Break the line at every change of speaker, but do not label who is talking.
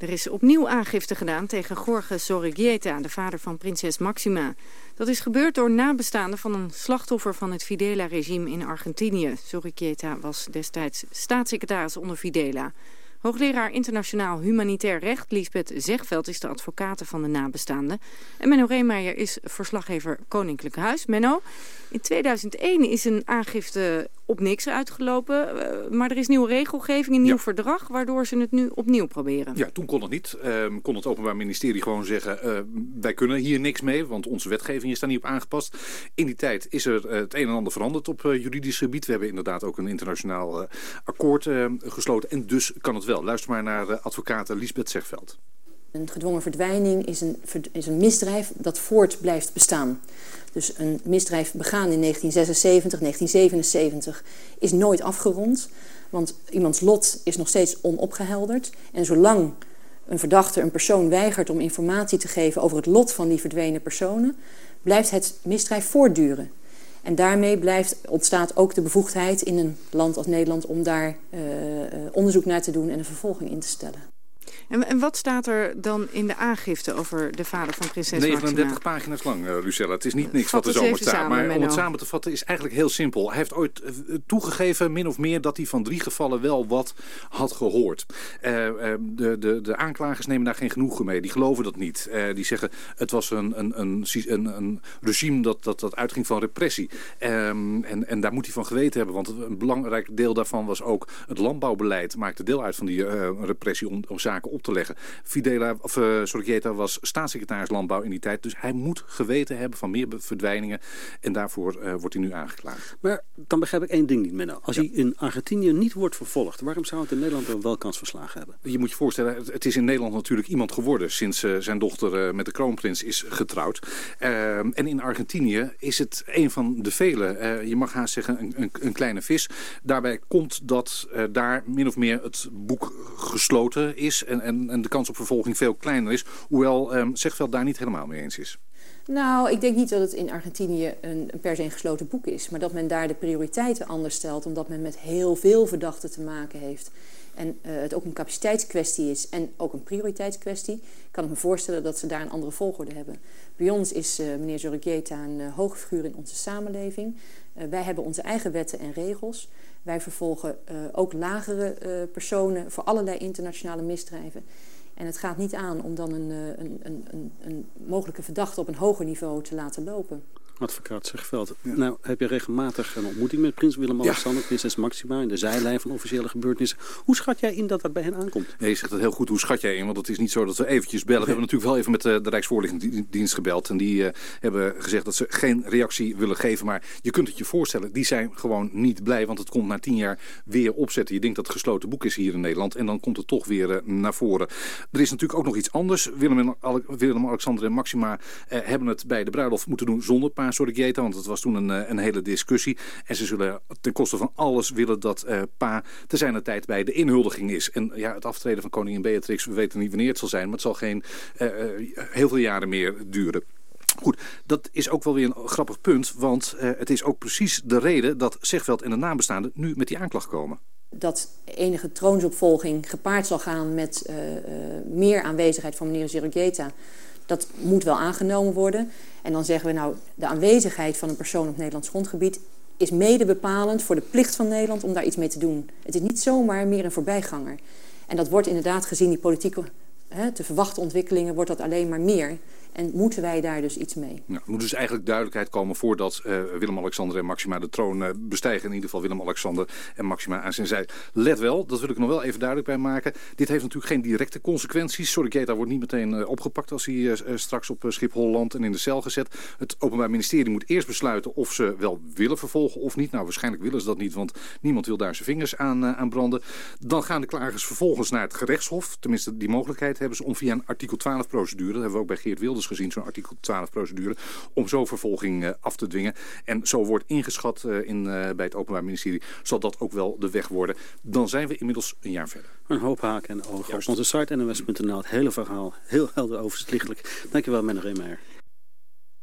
Er is opnieuw aangifte gedaan tegen Jorge Sorregieta, de vader van prinses Maxima. Dat is gebeurd door nabestaanden van een slachtoffer van het Fidela-regime in Argentinië. Sorregieta was destijds staatssecretaris onder Fidela. Hoogleraar internationaal humanitair recht Liesbeth Zegveld is de advocate van de nabestaanden. En Menno Reemeijer is verslaggever Koninklijk Huis. Menno, in 2001 is een aangifte op niks uitgelopen. Eh, maar er is nieuwe regelgeving, een nieuw verdrag... waardoor ze het nu opnieuw proberen.
Ja, toen kon het niet. Uh, kon het Openbaar Ministerie gewoon zeggen... Uh, wij kunnen hier niks mee, want onze wetgeving is daar niet op aangepast. In die tijd is er eh, het een en ander veranderd op juridisch gebied. We hebben inderdaad ook een internationaal akkoord gesloten. En dus kan het wel. Luister maar naar advocaat Lisbeth Zegveld.
Een gedwongen verdwijning is een, is een misdrijf dat voort blijft bestaan. Dus een misdrijf begaan in 1976, 1977 is nooit afgerond. Want iemands lot is nog steeds onopgehelderd. En zolang een verdachte een persoon weigert om informatie te geven over het lot van die verdwenen personen, blijft het misdrijf voortduren. En daarmee blijft, ontstaat ook de bevoegdheid in een land als Nederland om daar uh, onderzoek naar te doen en een vervolging in te stellen.
En, en, wat staat er dan in de aangifte over de vader van prinses
39
Maxima?
pagina's lang, uh, Lucella. Het is niet niks wat er zomaar staat. maar om het samen te vatten is eigenlijk heel simpel. Hij heeft ooit uh, toegegeven, min of meer, dat hij van drie gevallen wel wat had gehoord. Uh, de, de, de aanklagers nemen daar geen genoegen mee. Die geloven dat niet. die zeggen, het was een, een, een, een, een regime dat, dat, dat uitging van repressie. Ehm, en, en daar moet hij van geweten hebben. Want een belangrijk deel daarvan was ook het landbouwbeleid. Maakte deel uit van die repressie om, om zaken op te leggen. Fidela, of, uh, Sorgieta was staatssecretaris landbouw in die tijd. Dus hij moet geweten hebben van meer verdwijningen. En daarvoor uh, wordt hij nu aangeklaagd.
Maar dan begrijp ik één ding niet, Menno. Als ja. hij in Argentinië niet wordt vervolgd, waarom zou het in Nederland wel, wel kans verslagen hebben?
Je moet je voorstellen, het is in Nederland natuurlijk iemand geworden... sinds uh, zijn dochter met de kroonprins is getrouwd. en in Argentinië is het een van de vele, je mag haast zeggen, een, een, een, kleine vis. Daarbij komt dat daar min of meer het boek gesloten is... En, en, en de kans op vervolging veel kleiner is. Hoewel um, Zegveld daar niet helemaal mee eens is.
Nou, ik denk niet dat het in Argentinië een, per se een gesloten boek is. Maar dat men daar de prioriteiten anders stelt. Omdat men met heel veel verdachten te maken heeft. En uh, het ook een capaciteitskwestie is en ook een prioriteitskwestie. Kan ik me voorstellen dat ze daar een andere volgorde hebben. Bij ons is uh, meneer Zorrigieta een uh, hoge figuur in onze samenleving. wij hebben onze eigen wetten en regels. Wij vervolgen uh, ook lagere uh, personen voor allerlei internationale misdrijven. En het gaat niet aan om dan een, een, een, een mogelijke verdachte op een hoger niveau te laten lopen
advocaat Zegveld. Ja. Nou, heb je regelmatig een ontmoeting met prins Willem-Alexander, ja. prinses Maxima... in de zijlijn van officiële gebeurtenissen. Hoe schat jij in dat dat bij hen aankomt?
Nee, je zegt het heel goed. Hoe schat jij in? Want het is niet zo dat we eventjes bellen. We hebben natuurlijk wel even met de, eh, de Rijksvoorlichtingsdienst gebeld. En die uh, hebben gezegd dat ze geen reactie willen geven. Maar je kunt het je voorstellen, die zijn gewoon niet blij. Want het komt na tien jaar weer opzetten. Je denkt dat het gesloten boek is hier in Nederland. En dan komt het toch weer uh, naar voren. Er is natuurlijk ook nog iets anders. Willem-Alexander en Maxima hebben het bij de bruiloft moeten doen zonder want het was toen een, eh, een hele discussie. En ze zullen ten koste van alles willen dat uh, pa te zijn tijd bij de inhuldiging is. En ja, het aftreden van koningin Beatrix, we weten niet wanneer het zal zijn, maar het zal geen uh, heel veel jaren meer duren. Goed, dat is ook wel weer een grappig punt, want het is ook precies de reden dat Zegveld en de nabestaanden nu met die aanklacht komen.
Dat enige troonsopvolging gepaard zal gaan met meer aanwezigheid van meneer Zirogeta dat moet wel aangenomen worden. En dan zeggen we nou, de aanwezigheid van een persoon op Nederlands grondgebied is mede bepalend voor de plicht van Nederland om daar iets mee te doen. Het is niet zomaar meer een voorbijganger. En dat wordt inderdaad gezien die politieke hè, te verwachten ontwikkelingen, wordt dat alleen maar meer. En moeten wij daar dus iets mee?
Nou, er moet dus eigenlijk duidelijkheid komen voordat uh, Willem-Alexander en Maxima de troon uh, bestijgen. In ieder geval Willem-Alexander en Maxima aan zijn zij. Let wel, dat wil ik nog wel even duidelijk bij maken. Dit heeft natuurlijk geen directe consequenties. Sorrigeta wordt niet meteen uh, opgepakt als hij straks op Schiphol landt en in de cel gezet. Het Openbaar Ministerie moet eerst besluiten of ze wel willen vervolgen of niet. Nou, waarschijnlijk willen ze dat niet, want niemand wil daar zijn vingers aan, aan branden. Dan gaan de klagers vervolgens naar het gerechtshof. Tenminste, die mogelijkheid hebben ze om via een artikel 12 procedure, dat hebben we ook bij Geert Wilders gezien, zo'n artikel 12 procedure, om zo vervolging uh, af te dwingen. En zo wordt ingeschat uh, in, uh, bij het Openbaar Ministerie, zal dat ook wel de weg worden. Dan zijn we inmiddels een jaar verder.
Een hoop haken en ogen. Op onze site nws.nl het hele verhaal heel helder overzichtelijk. Dankjewel, Menno Reemeyer.